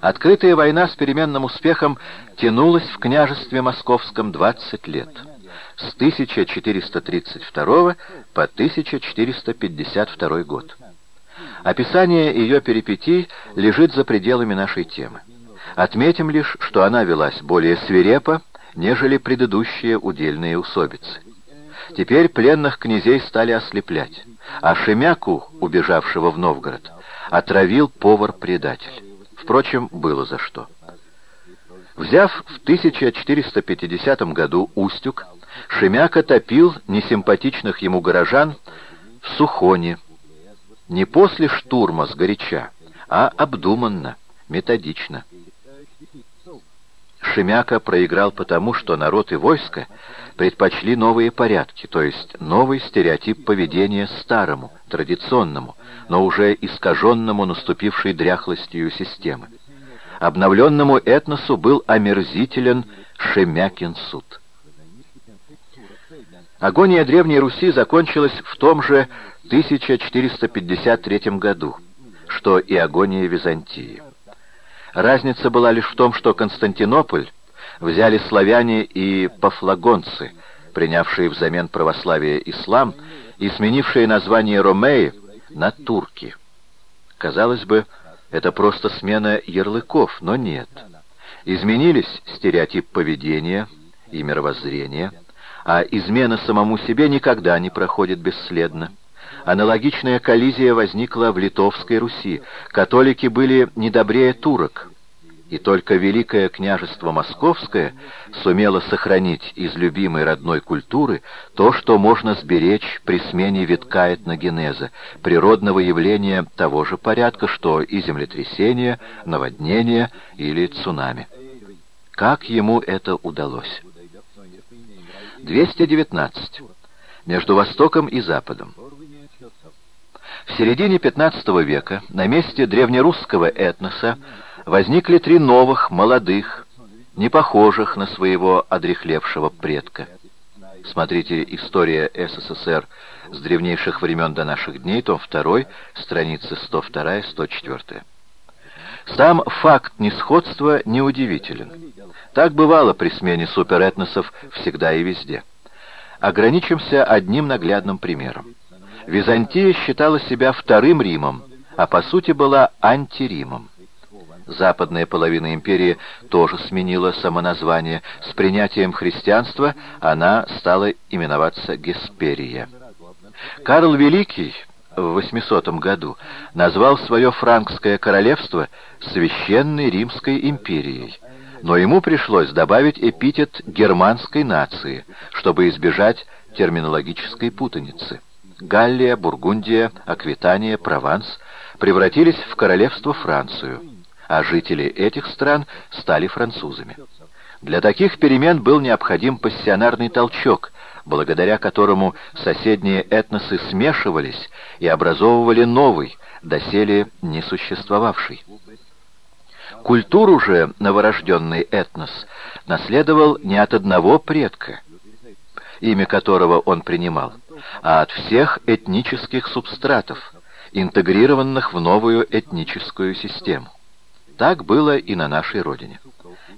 Открытая война с переменным успехом тянулась в княжестве московском 20 лет, с 1432 по 1452 год. Описание ее перипетий лежит за пределами нашей темы. Отметим лишь, что она велась более свирепо, нежели предыдущие удельные усобицы. Теперь пленных князей стали ослеплять, а Шемяку, убежавшего в Новгород, отравил повар-предатель. Впрочем, было за что. Взяв в 1450 году Устюг, Шемяка топил несимпатичных ему горожан в Сухоне, не после штурма сгоряча, а обдуманно, методично. Шемяка проиграл потому, что народ и войско предпочли новые порядки, то есть новый стереотип поведения старому, традиционному, но уже искаженному наступившей дряхлостью системы. Обновленному этносу был омерзителен Шемякин суд. Агония Древней Руси закончилась в том же 1453 году, что и агония Византии. Разница была лишь в том, что Константинополь взяли славяне и пафлагонцы, принявшие взамен православия ислам и сменившие название Ромеи на турки. Казалось бы, это просто смена ярлыков, но нет. Изменились стереотип поведения и мировоззрения, а измена самому себе никогда не проходит бесследно. Аналогичная коллизия возникла в Литовской Руси. Католики были недобрее турок, и только Великое княжество Московское сумело сохранить из любимой родной культуры то, что можно сберечь при смене витка этногенеза, природного явления того же порядка, что и землетрясение, наводнение или цунами. Как ему это удалось? 219. Между Востоком и Западом. В середине XV века на месте древнерусского этноса возникли три новых, молодых, не похожих на своего одрехлевшего предка. Смотрите «История СССР с древнейших времен до наших дней», том 2, страницы 102-104. Сам факт несходства неудивителен. Так бывало при смене суперэтносов всегда и везде. Ограничимся одним наглядным примером. Византия считала себя вторым Римом, а по сути была антиримом. Западная половина империи тоже сменила самоназвание. С принятием христианства она стала именоваться Гесперия. Карл Великий в 800 году назвал свое франкское королевство Священной Римской империей, но ему пришлось добавить эпитет германской нации, чтобы избежать терминологической путаницы. Галлия, Бургундия, Аквитания, Прованс превратились в королевство Францию – а жители этих стран стали французами. Для таких перемен был необходим пассионарный толчок, благодаря которому соседние этносы смешивались и образовывали новый, доселе не существовавший. Культуру же новорожденный этнос наследовал не от одного предка, имя которого он принимал, а от всех этнических субстратов, интегрированных в новую этническую систему. Так было и на нашей родине.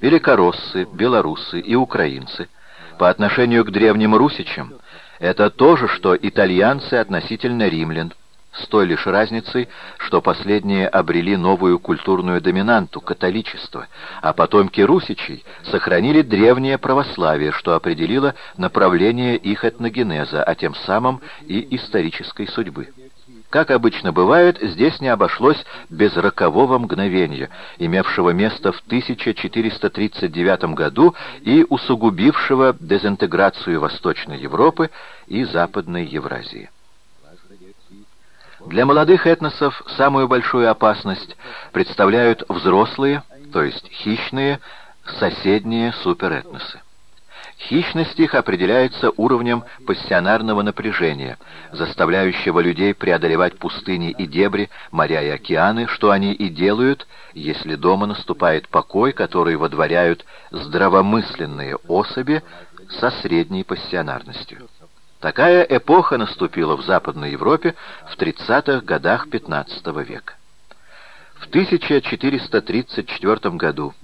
Великороссы, белорусы и украинцы по отношению к древним русичам это то же, что итальянцы относительно римлян, с той лишь разницей, что последние обрели новую культурную доминанту – католичество, а потомки русичей сохранили древнее православие, что определило направление их этногенеза, а тем самым и исторической судьбы. Как обычно бывает, здесь не обошлось без рокового мгновения, имевшего место в 1439 году и усугубившего дезинтеграцию Восточной Европы и Западной Евразии. Для молодых этносов самую большую опасность представляют взрослые, то есть хищные, соседние суперэтносы. Хищность их определяется уровнем пассионарного напряжения, заставляющего людей преодолевать пустыни и дебри, моря и океаны, что они и делают, если дома наступает покой, который водворяют здравомысленные особи со средней пассионарностью. Такая эпоха наступила в Западной Европе в 30-х годах XV века. В 1434 году